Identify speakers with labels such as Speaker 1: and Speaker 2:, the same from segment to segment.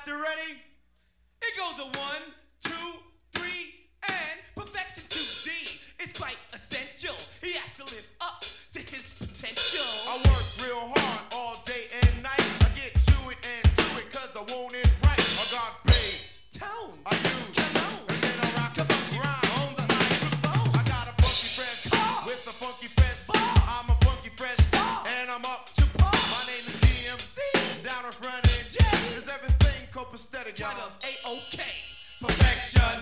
Speaker 1: out ready?
Speaker 2: It goes a one, two, three, and perfection 2D. It's quite essential. He has to live
Speaker 1: set it, y'all.
Speaker 2: A-OK. Perfection.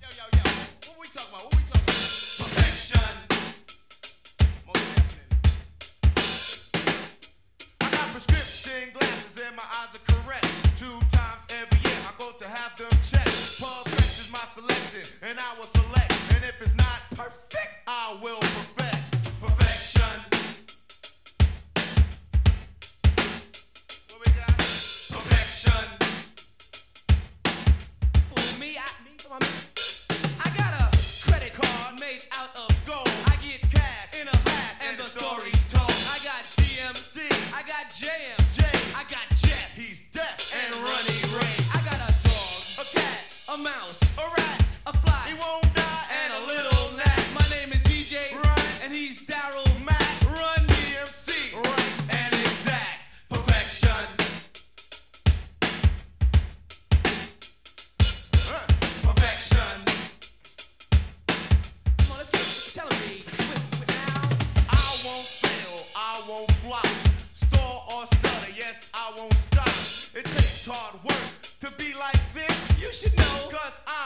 Speaker 1: Yo, yo, yo. What we talking about? What we talking about?
Speaker 2: Perfection.
Speaker 1: Most definitely. I got prescription glasses and my eyes are block. Stall or stutter, yes, I won't stop. It takes hard work to be like this.
Speaker 2: You should know,
Speaker 1: cause I